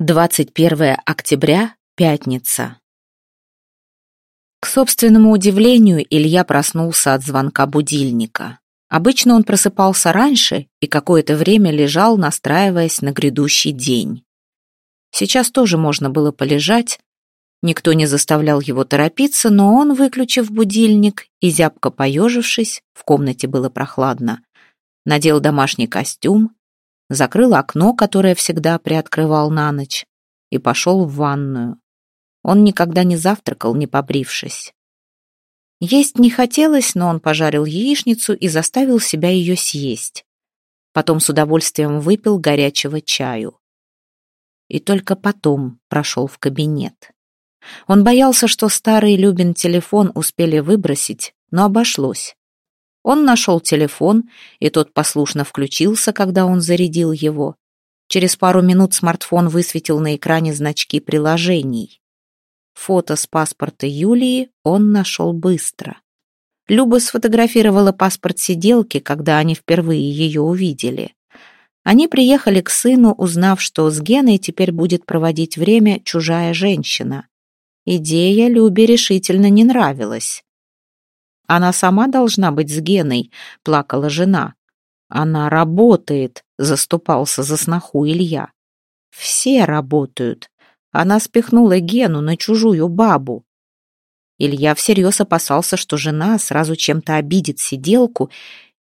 21 октября, пятница. К собственному удивлению, Илья проснулся от звонка будильника. Обычно он просыпался раньше и какое-то время лежал, настраиваясь на грядущий день. Сейчас тоже можно было полежать. Никто не заставлял его торопиться, но он, выключив будильник и зябко поежившись, в комнате было прохладно, надел домашний костюм, закрыл окно, которое всегда приоткрывал на ночь, и пошел в ванную. Он никогда не завтракал, не побрившись. Есть не хотелось, но он пожарил яичницу и заставил себя ее съесть. Потом с удовольствием выпил горячего чаю. И только потом прошел в кабинет. Он боялся, что старый Любин телефон успели выбросить, но обошлось. Он нашел телефон, и тот послушно включился, когда он зарядил его. Через пару минут смартфон высветил на экране значки приложений. Фото с паспорта Юлии он нашел быстро. Люба сфотографировала паспорт сиделки, когда они впервые ее увидели. Они приехали к сыну, узнав, что с Геной теперь будет проводить время чужая женщина. Идея Любе решительно не нравилась. Она сама должна быть с Геной, плакала жена. Она работает, заступался за сноху Илья. Все работают. Она спихнула Гену на чужую бабу. Илья всерьез опасался, что жена сразу чем-то обидит сиделку,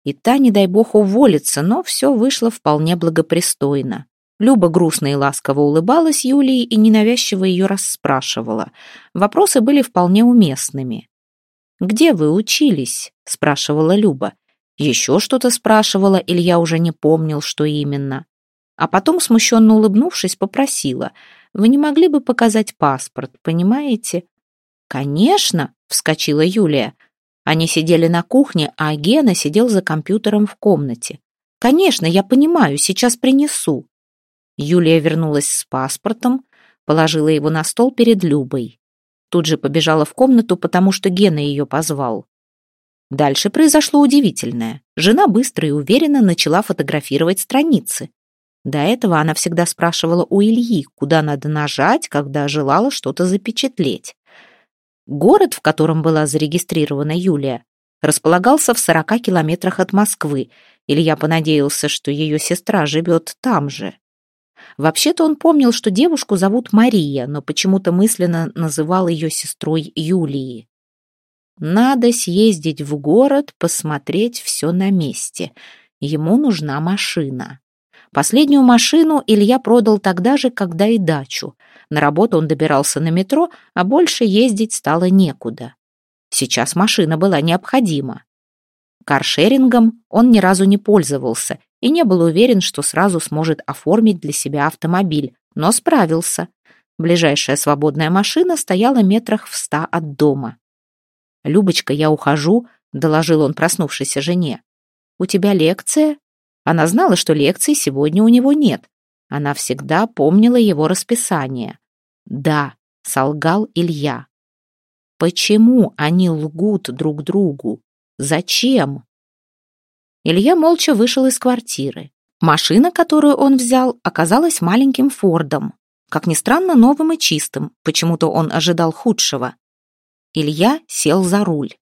и та, не дай бог, уволится, но все вышло вполне благопристойно. Люба грустно и ласково улыбалась Юлии и ненавязчиво ее расспрашивала. Вопросы были вполне уместными. «Где вы учились?» — спрашивала Люба. Еще что-то спрашивала, Илья уже не помнил, что именно. А потом, смущенно улыбнувшись, попросила. «Вы не могли бы показать паспорт, понимаете?» «Конечно!» — вскочила Юлия. Они сидели на кухне, а Гена сидел за компьютером в комнате. «Конечно, я понимаю, сейчас принесу». Юлия вернулась с паспортом, положила его на стол перед Любой. Тут же побежала в комнату, потому что Гена ее позвал. Дальше произошло удивительное. Жена быстро и уверенно начала фотографировать страницы. До этого она всегда спрашивала у Ильи, куда надо нажать, когда желала что-то запечатлеть. Город, в котором была зарегистрирована Юлия, располагался в 40 километрах от Москвы. Илья понадеялся, что ее сестра живет там же. Вообще-то он помнил, что девушку зовут Мария, но почему-то мысленно называл ее сестрой Юлии. Надо съездить в город, посмотреть все на месте. Ему нужна машина. Последнюю машину Илья продал тогда же, когда и дачу. На работу он добирался на метро, а больше ездить стало некуда. Сейчас машина была необходима. Каршерингом он ни разу не пользовался и не был уверен, что сразу сможет оформить для себя автомобиль, но справился. Ближайшая свободная машина стояла метрах в ста от дома. «Любочка, я ухожу», — доложил он проснувшейся жене. «У тебя лекция?» Она знала, что лекции сегодня у него нет. Она всегда помнила его расписание. «Да», — солгал Илья. «Почему они лгут друг другу? Зачем?» Илья молча вышел из квартиры. Машина, которую он взял, оказалась маленьким Фордом. Как ни странно, новым и чистым. Почему-то он ожидал худшего. Илья сел за руль.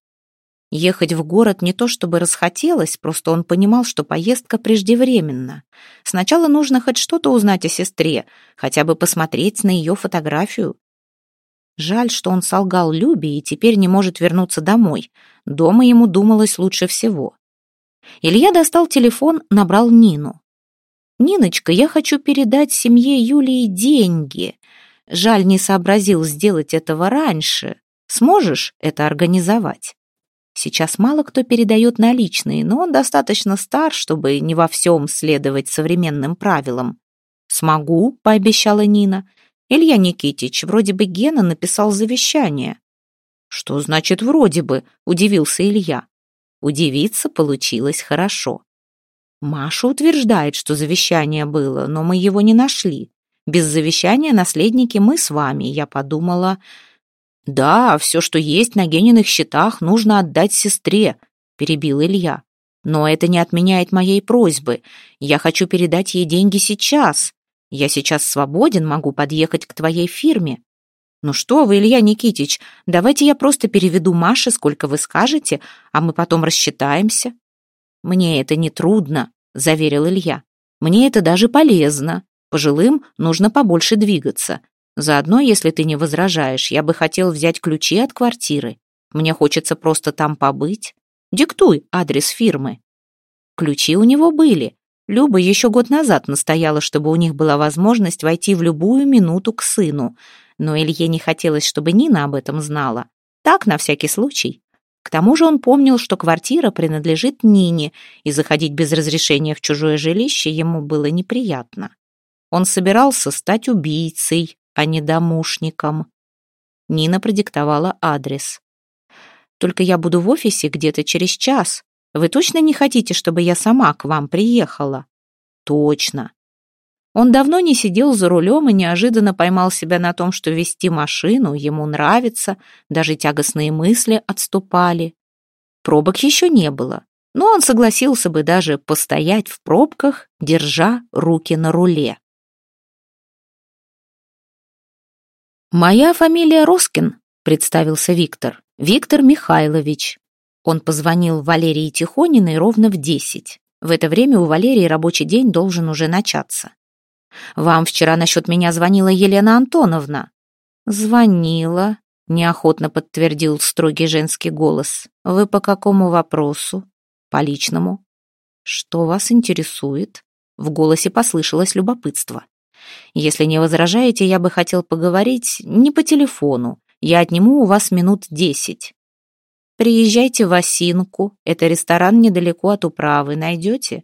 Ехать в город не то чтобы расхотелось, просто он понимал, что поездка преждевременна. Сначала нужно хоть что-то узнать о сестре, хотя бы посмотреть на ее фотографию. Жаль, что он солгал Любе и теперь не может вернуться домой. Дома ему думалось лучше всего. Илья достал телефон, набрал Нину. «Ниночка, я хочу передать семье Юлии деньги. Жаль, не сообразил сделать этого раньше. Сможешь это организовать?» Сейчас мало кто передает наличные, но он достаточно стар, чтобы не во всем следовать современным правилам. «Смогу», — пообещала Нина. «Илья Никитич, вроде бы Гена написал завещание». «Что значит «вроде бы»?» — удивился Илья. Удивиться получилось хорошо. Маша утверждает, что завещание было, но мы его не нашли. Без завещания наследники мы с вами. Я подумала... Да, все, что есть на Гениных счетах, нужно отдать сестре, перебил Илья. Но это не отменяет моей просьбы. Я хочу передать ей деньги сейчас. Я сейчас свободен, могу подъехать к твоей фирме. Ну что вы, Илья Никитич, давайте я просто переведу Маше, сколько вы скажете, а мы потом рассчитаемся. Мне это не трудно, заверил Илья. Мне это даже полезно. Пожилым нужно побольше двигаться. Заодно, если ты не возражаешь, я бы хотел взять ключи от квартиры. Мне хочется просто там побыть. Диктуй адрес фирмы. Ключи у него были. Люба еще год назад настояла, чтобы у них была возможность войти в любую минуту к сыну. Но Илье не хотелось, чтобы Нина об этом знала. Так, на всякий случай. К тому же он помнил, что квартира принадлежит Нине, и заходить без разрешения в чужое жилище ему было неприятно. Он собирался стать убийцей, а не домушником. Нина продиктовала адрес. «Только я буду в офисе где-то через час. Вы точно не хотите, чтобы я сама к вам приехала?» «Точно». Он давно не сидел за рулем и неожиданно поймал себя на том, что вести машину ему нравится, даже тягостные мысли отступали. Пробок еще не было, но он согласился бы даже постоять в пробках, держа руки на руле. «Моя фамилия Роскин», — представился Виктор. «Виктор Михайлович». Он позвонил Валерии Тихониной ровно в десять. В это время у Валерии рабочий день должен уже начаться. «Вам вчера насчет меня звонила Елена Антоновна». «Звонила», — неохотно подтвердил строгий женский голос. «Вы по какому вопросу?» «По личному». «Что вас интересует?» В голосе послышалось любопытство. Если не возражаете, я бы хотел поговорить не по телефону. Я отниму у вас минут десять. Приезжайте в Осинку. Это ресторан недалеко от управы. Найдете?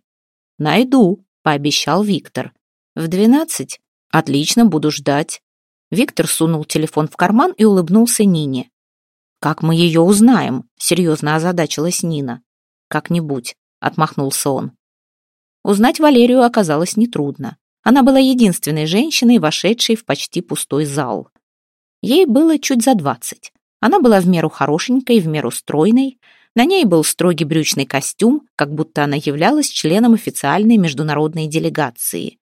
Найду, пообещал Виктор. В двенадцать? Отлично, буду ждать. Виктор сунул телефон в карман и улыбнулся Нине. «Как мы ее узнаем?» — серьезно озадачилась Нина. «Как-нибудь», — отмахнулся он. Узнать Валерию оказалось нетрудно. Она была единственной женщиной, вошедшей в почти пустой зал. Ей было чуть за двадцать. Она была в меру хорошенькой, в меру стройной. На ней был строгий брючный костюм, как будто она являлась членом официальной международной делегации.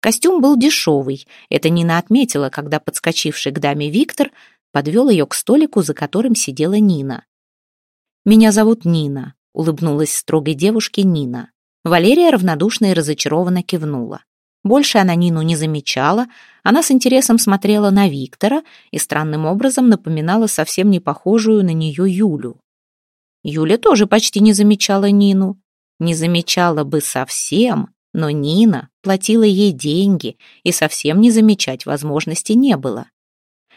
Костюм был дешевый. Это Нина отметила, когда подскочивший к даме Виктор подвел ее к столику, за которым сидела Нина. «Меня зовут Нина», — улыбнулась строгой девушке Нина. Валерия равнодушно и разочарованно кивнула. Больше она Нину не замечала, она с интересом смотрела на Виктора и странным образом напоминала совсем не похожую на нее Юлю. Юля тоже почти не замечала Нину. Не замечала бы совсем, но Нина платила ей деньги, и совсем не замечать возможности не было.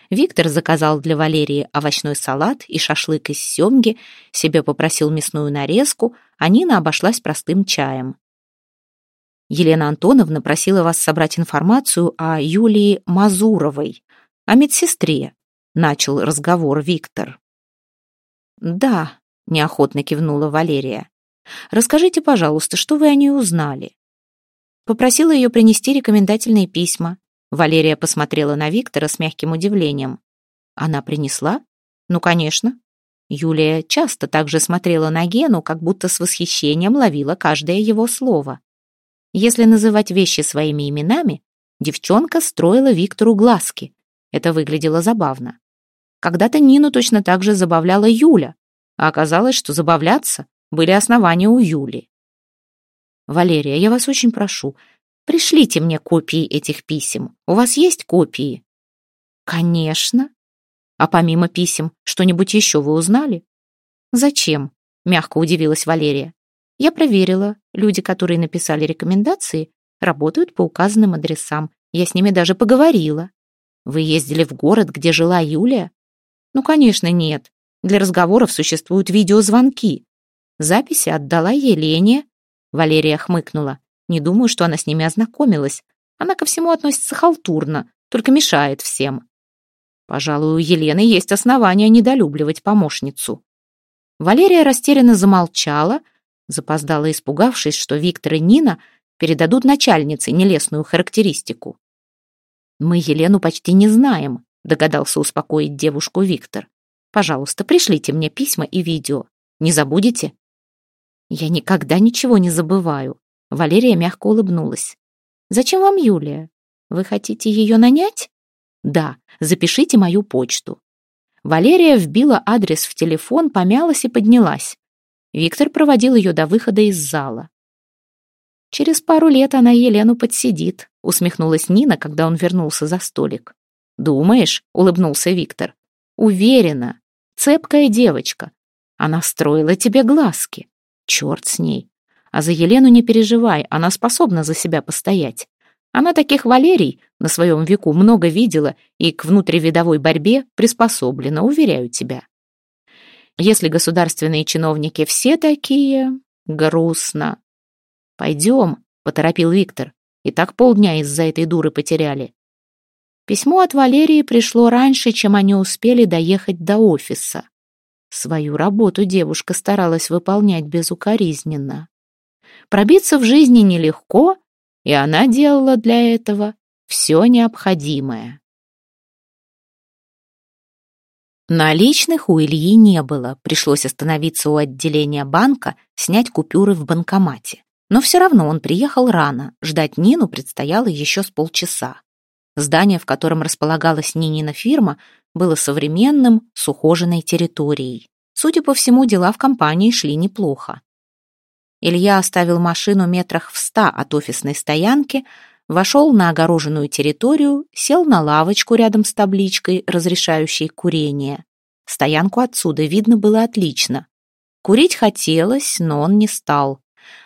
Виктор заказал для Валерии овощной салат и шашлык из семги, себе попросил мясную нарезку, а Нина обошлась простым чаем. Елена Антоновна просила вас собрать информацию о Юлии Мазуровой, о медсестре», — начал разговор Виктор. «Да», — неохотно кивнула Валерия. «Расскажите, пожалуйста, что вы о ней узнали?» Попросила ее принести рекомендательные письма. Валерия посмотрела на Виктора с мягким удивлением. «Она принесла?» «Ну, конечно». Юлия часто также смотрела на Гену, как будто с восхищением ловила каждое его слово. Если называть вещи своими именами, девчонка строила Виктору глазки. Это выглядело забавно. Когда-то Нину точно так же забавляла Юля, а оказалось, что забавляться были основания у Юли. «Валерия, я вас очень прошу, пришлите мне копии этих писем. У вас есть копии?» «Конечно. А помимо писем, что-нибудь еще вы узнали?» «Зачем?» — мягко удивилась Валерия. Я проверила. Люди, которые написали рекомендации, работают по указанным адресам. Я с ними даже поговорила. Вы ездили в город, где жила Юлия? Ну, конечно, нет. Для разговоров существуют видеозвонки. Записи отдала Елене. Валерия хмыкнула. Не думаю, что она с ними ознакомилась. Она ко всему относится халтурно, только мешает всем. Пожалуй, у Елены есть основания недолюбливать помощницу. Валерия растерянно замолчала, запоздала испугавшись, что Виктор и Нина передадут начальнице нелестную характеристику. «Мы Елену почти не знаем», — догадался успокоить девушку Виктор. «Пожалуйста, пришлите мне письма и видео. Не забудете?» «Я никогда ничего не забываю», — Валерия мягко улыбнулась. «Зачем вам Юлия? Вы хотите ее нанять? Да, запишите мою почту. Валерия вбила адрес в телефон, помялась и поднялась. Виктор проводил ее до выхода из зала. «Через пару лет она Елену подсидит», — усмехнулась Нина, когда он вернулся за столик. «Думаешь?» — улыбнулся Виктор. «Уверена. Цепкая девочка. Она строила тебе глазки. Черт с ней. А за Елену не переживай, она способна за себя постоять. Она таких Валерий на своем веку много видела и к внутривидовой борьбе приспособлена, уверяю тебя. Если государственные чиновники все такие, грустно. Пойдем, поторопил Виктор. И так полдня из-за этой дуры потеряли. Письмо от Валерии пришло раньше, чем они успели доехать до офиса. Свою работу девушка старалась выполнять безукоризненно. Пробиться в жизни нелегко, и она делала для этого все необходимое. Наличных у Ильи не было, пришлось остановиться у отделения банка, снять купюры в банкомате. Но все равно он приехал рано, ждать Нину предстояло еще с полчаса. Здание, в котором располагалась Нинина фирма, было современным, с ухоженной территорией. Судя по всему, дела в компании шли неплохо. Илья оставил машину метрах в ста от офисной стоянки, вошел на огороженную территорию, сел на лавочку рядом с табличкой, разрешающей курение. Стоянку отсюда видно было отлично. Курить хотелось, но он не стал.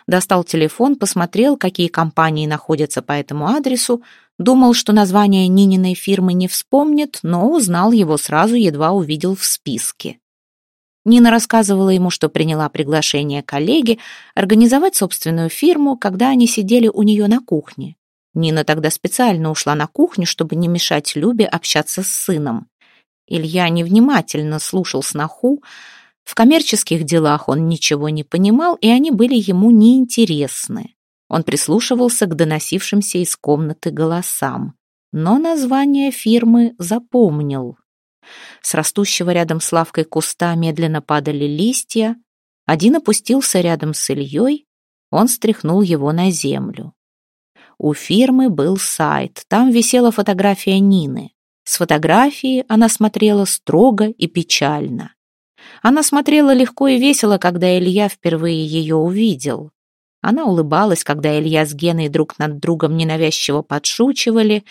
Достал телефон, посмотрел, какие компании находятся по этому адресу, думал, что название Нининой фирмы не вспомнит, но узнал его сразу, едва увидел в списке. Нина рассказывала ему, что приняла приглашение коллеги организовать собственную фирму, когда они сидели у нее на кухне. Нина тогда специально ушла на кухню, чтобы не мешать Любе общаться с сыном. Илья невнимательно слушал сноху. В коммерческих делах он ничего не понимал, и они были ему неинтересны. Он прислушивался к доносившимся из комнаты голосам, но название фирмы запомнил. С растущего рядом с лавкой куста медленно падали листья. Один опустился рядом с Ильей, он стряхнул его на землю. У фирмы был сайт, там висела фотография Нины. С фотографии она смотрела строго и печально. Она смотрела легко и весело, когда Илья впервые ее увидел. Она улыбалась, когда Илья с Геной друг над другом ненавязчиво подшучивали,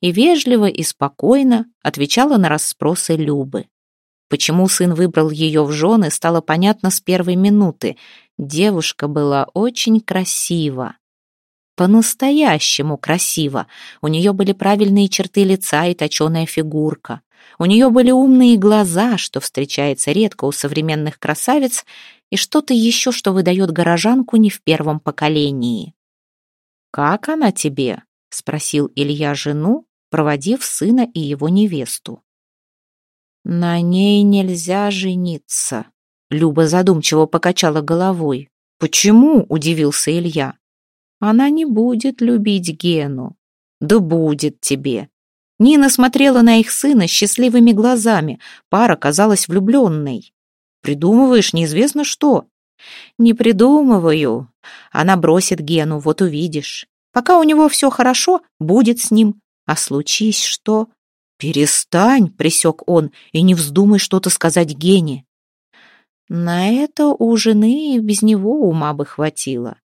и вежливо и спокойно отвечала на расспросы Любы. Почему сын выбрал ее в жены, стало понятно с первой минуты. Девушка была очень красива. По-настоящему красиво. У нее были правильные черты лица и точеная фигурка. У нее были умные глаза, что встречается редко у современных красавиц, и что-то еще, что выдает горожанку не в первом поколении. «Как она тебе?» — спросил Илья жену, проводив сына и его невесту. «На ней нельзя жениться», — Люба задумчиво покачала головой. «Почему?» — удивился Илья. «Она не будет любить Гену». «Да будет тебе». Нина смотрела на их сына счастливыми глазами, пара казалась влюбленной. Придумываешь неизвестно что. Не придумываю. Она бросит Гену, вот увидишь. Пока у него все хорошо, будет с ним. А случись что... «Перестань», — присек он, — «и не вздумай что-то сказать Гене». На это у жены без него ума бы хватило.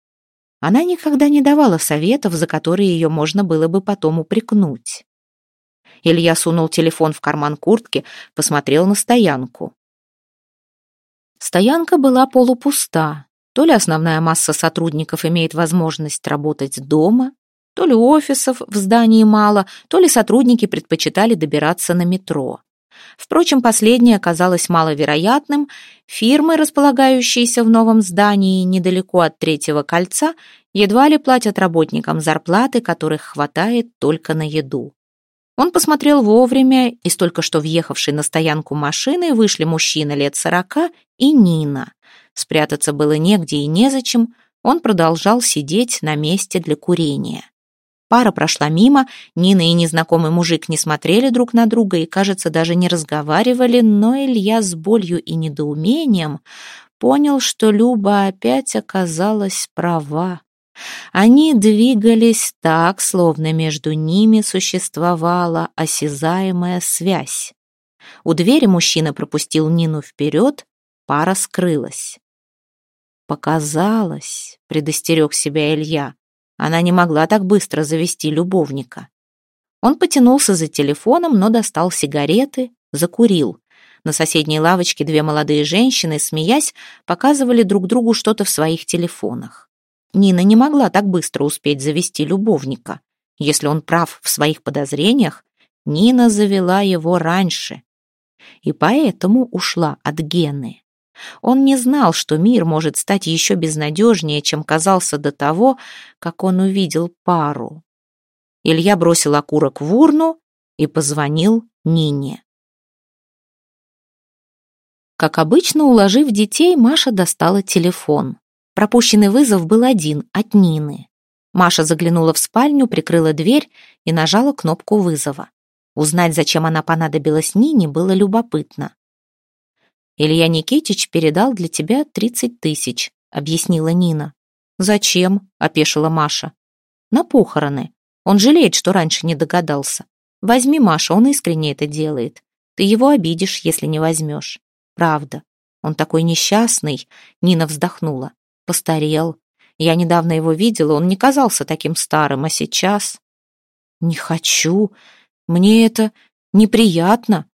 Она никогда не давала советов, за которые ее можно было бы потом упрекнуть. Илья сунул телефон в карман куртки, посмотрел на стоянку. Стоянка была полупуста. То ли основная масса сотрудников имеет возможность работать дома, то ли офисов в здании мало, то ли сотрудники предпочитали добираться на метро. Впрочем, последнее оказалось маловероятным. Фирмы, располагающиеся в новом здании недалеко от Третьего кольца, едва ли платят работникам зарплаты, которых хватает только на еду. Он посмотрел вовремя, из только что въехавшей на стоянку машины вышли мужчина лет сорока и Нина. Спрятаться было негде и незачем, он продолжал сидеть на месте для курения. Пара прошла мимо, Нина и незнакомый мужик не смотрели друг на друга и, кажется, даже не разговаривали, но Илья с болью и недоумением понял, что Люба опять оказалась права. Они двигались так, словно между ними существовала осязаемая связь. У двери мужчина пропустил Нину вперед, пара скрылась. «Показалось», — предостерег себя Илья, она не могла так быстро завести любовника. Он потянулся за телефоном, но достал сигареты, закурил. На соседней лавочке две молодые женщины, смеясь, показывали друг другу что-то в своих телефонах. Нина не могла так быстро успеть завести любовника. Если он прав в своих подозрениях, Нина завела его раньше. И поэтому ушла от Гены. Он не знал, что мир может стать еще безнадежнее, чем казался до того, как он увидел пару. Илья бросил окурок в урну и позвонил Нине. Как обычно, уложив детей, Маша достала телефон. Пропущенный вызов был один, от Нины. Маша заглянула в спальню, прикрыла дверь и нажала кнопку вызова. Узнать, зачем она понадобилась Нине, было любопытно. «Илья Никитич передал для тебя тридцать тысяч», — объяснила Нина. «Зачем?» — опешила Маша. «На похороны. Он жалеет, что раньше не догадался. Возьми, Маша, он искренне это делает. Ты его обидишь, если не возьмешь. Правда. Он такой несчастный. Нина вздохнула. Постарел. Я недавно его видела, он не казался таким старым, а сейчас... Не хочу. Мне это неприятно.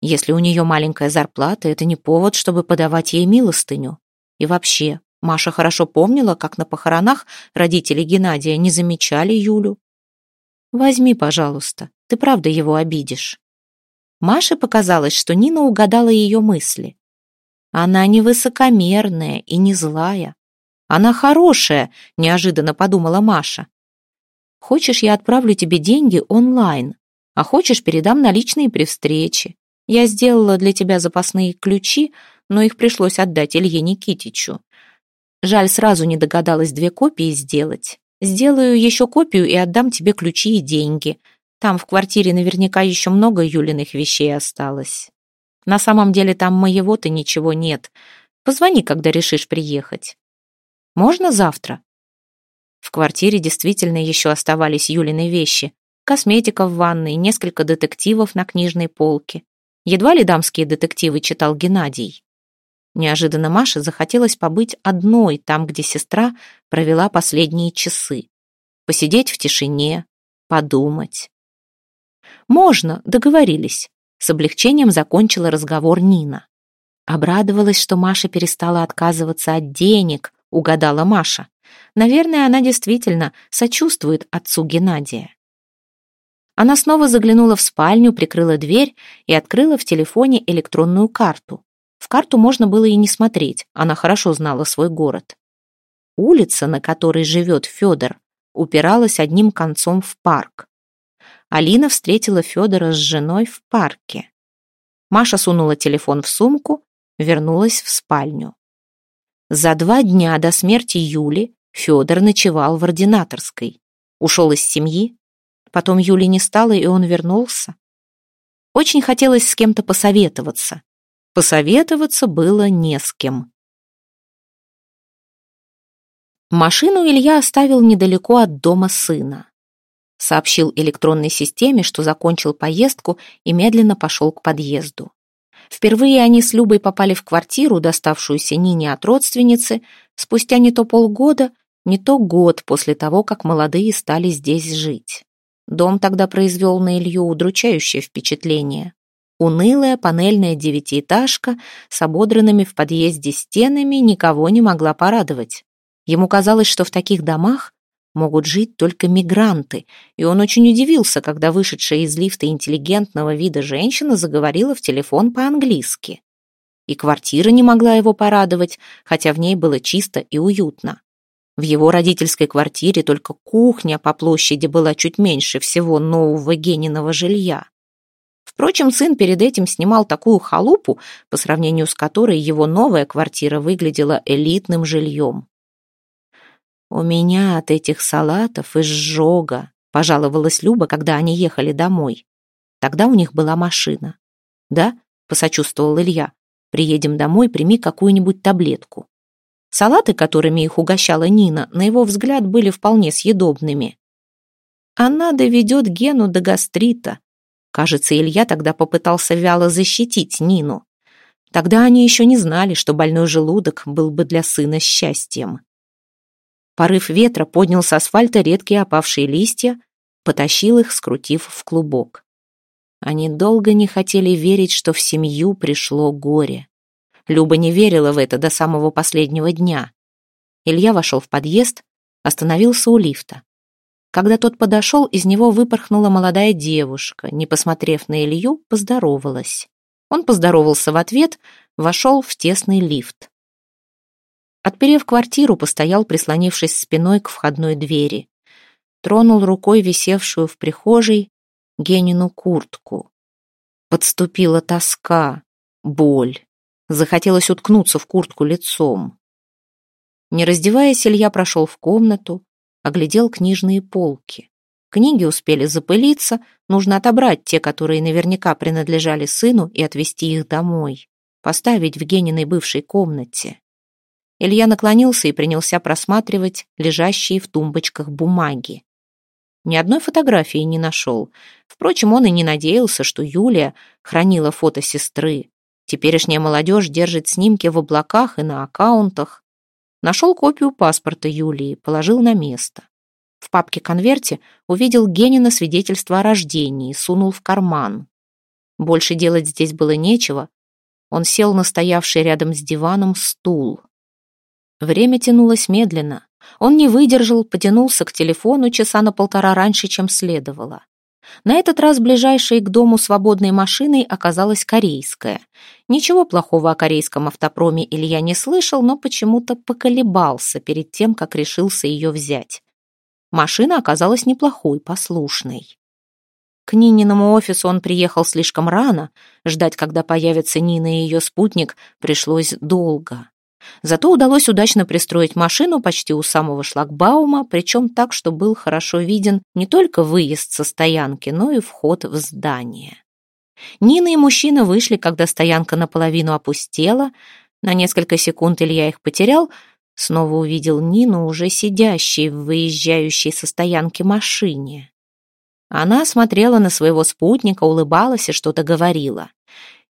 Если у нее маленькая зарплата, это не повод, чтобы подавать ей милостыню. И вообще, Маша хорошо помнила, как на похоронах родители Геннадия не замечали Юлю. «Возьми, пожалуйста, ты правда его обидишь». Маше показалось, что Нина угадала ее мысли. Она не высокомерная и не злая. Она хорошая, неожиданно подумала Маша. Хочешь, я отправлю тебе деньги онлайн, а хочешь, передам наличные при встрече. Я сделала для тебя запасные ключи, но их пришлось отдать Илье Никитичу. Жаль, сразу не догадалась две копии сделать. Сделаю еще копию и отдам тебе ключи и деньги. Там в квартире наверняка еще много Юлиных вещей осталось. На самом деле там моего-то ничего нет. Позвони, когда решишь приехать. Можно завтра?» В квартире действительно еще оставались Юлины вещи. Косметика в ванной, несколько детективов на книжной полке. Едва ли дамские детективы читал Геннадий. Неожиданно Маше захотелось побыть одной там, где сестра провела последние часы. Посидеть в тишине, подумать. «Можно, договорились», — с облегчением закончила разговор Нина. Обрадовалась, что Маша перестала отказываться от денег, угадала Маша. Наверное, она действительно сочувствует отцу Геннадия. Она снова заглянула в спальню, прикрыла дверь и открыла в телефоне электронную карту. В карту можно было и не смотреть, она хорошо знала свой город. Улица, на которой живет Федор, упиралась одним концом в парк. Алина встретила Федора с женой в парке. Маша сунула телефон в сумку, вернулась в спальню. За два дня до смерти Юли Федор ночевал в ординаторской. Ушел из семьи. Потом Юли не стало, и он вернулся. Очень хотелось с кем-то посоветоваться. Посоветоваться было не с кем. Машину Илья оставил недалеко от дома сына. Сообщил электронной системе, что закончил поездку и медленно пошел к подъезду. Впервые они с Любой попали в квартиру, доставшуюся Нине от родственницы, спустя не то полгода, не то год после того, как молодые стали здесь жить. Дом тогда произвел на Илью удручающее впечатление. Унылая панельная девятиэтажка с ободранными в подъезде стенами никого не могла порадовать. Ему казалось, что в таких домах могут жить только мигранты, и он очень удивился, когда вышедшая из лифта интеллигентного вида женщина заговорила в телефон по-английски. И квартира не могла его порадовать, хотя в ней было чисто и уютно. В его родительской квартире только кухня по площади была чуть меньше всего нового Гениного жилья. Впрочем, сын перед этим снимал такую халупу, по сравнению с которой его новая квартира выглядела элитным жильем. «У меня от этих салатов изжога», — пожаловалась Люба, когда они ехали домой. Тогда у них была машина. «Да?» — посочувствовал Илья. «Приедем домой, прими какую-нибудь таблетку». Салаты, которыми их угощала Нина, на его взгляд, были вполне съедобными. Она доведет Гену до гастрита. Кажется, Илья тогда попытался вяло защитить Нину. Тогда они еще не знали, что больной желудок был бы для сына счастьем. Порыв ветра поднял с асфальта редкие опавшие листья, потащил их, скрутив в клубок. Они долго не хотели верить, что в семью пришло горе. Люба не верила в это до самого последнего дня. Илья вошел в подъезд, остановился у лифта. Когда тот подошел, из него выпорхнула молодая девушка, не посмотрев на Илью, поздоровалась. Он поздоровался в ответ, вошел в тесный лифт. Отперев квартиру, постоял, прислонившись спиной к входной двери. Тронул рукой висевшую в прихожей Генину куртку. Подступила тоска, боль. Захотелось уткнуться в куртку лицом. Не раздеваясь, Илья прошел в комнату, оглядел книжные полки. Книги успели запылиться, нужно отобрать те, которые наверняка принадлежали сыну, и отвезти их домой, поставить в Гениной бывшей комнате. Илья наклонился и принялся просматривать лежащие в тумбочках бумаги. Ни одной фотографии не нашел. Впрочем, он и не надеялся, что Юлия хранила фото сестры. Теперешняя молодежь держит снимки в облаках и на аккаунтах. Нашел копию паспорта Юлии, положил на место. В папке-конверте увидел Генина свидетельство о рождении, сунул в карман. Больше делать здесь было нечего. Он сел на стоявший рядом с диваном стул. Время тянулось медленно. Он не выдержал, потянулся к телефону часа на полтора раньше, чем следовало. На этот раз ближайшей к дому свободной машиной оказалась корейская. Ничего плохого о корейском автопроме Илья не слышал, но почему-то поколебался перед тем, как решился ее взять. Машина оказалась неплохой, послушной. К Нининому офису он приехал слишком рано, ждать, когда появятся Нина и ее спутник, пришлось долго. Зато удалось удачно пристроить машину почти у самого шлагбаума, причем так, что был хорошо виден не только выезд со стоянки, но и вход в здание. Нина и мужчина вышли, когда стоянка наполовину опустела. На несколько секунд Илья их потерял, снова увидел Нину, уже сидящей в выезжающей со стоянки машине. Она смотрела на своего спутника, улыбалась и что-то говорила.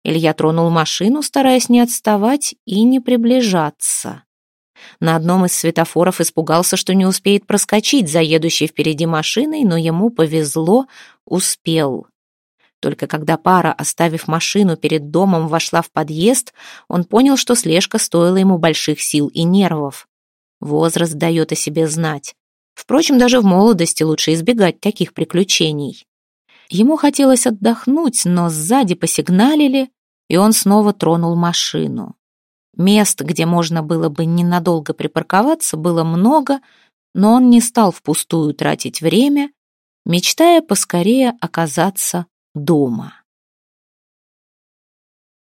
Илья тронул машину, стараясь не отставать и не приближаться. На одном из светофоров испугался, что не успеет проскочить за едущей впереди машиной, но ему повезло, успел. Только когда пара, оставив машину перед домом, вошла в подъезд, он понял, что слежка стоила ему больших сил и нервов. Возраст дает о себе знать. Впрочем, даже в молодости лучше избегать таких приключений. Ему хотелось отдохнуть, но сзади посигналили, и он снова тронул машину. Мест, где можно было бы ненадолго припарковаться, было много, но он не стал впустую тратить время, мечтая поскорее оказаться дома.